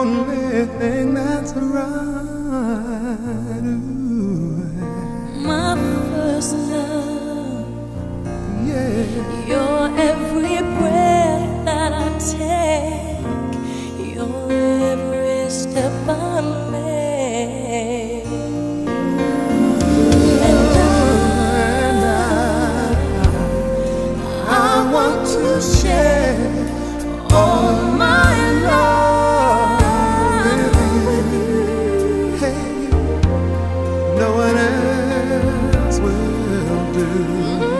only thing that's right. Ooh. My first love. Yeah. You're every breath that I take. You're every step I make. And I, and I, I want to share all my. will do.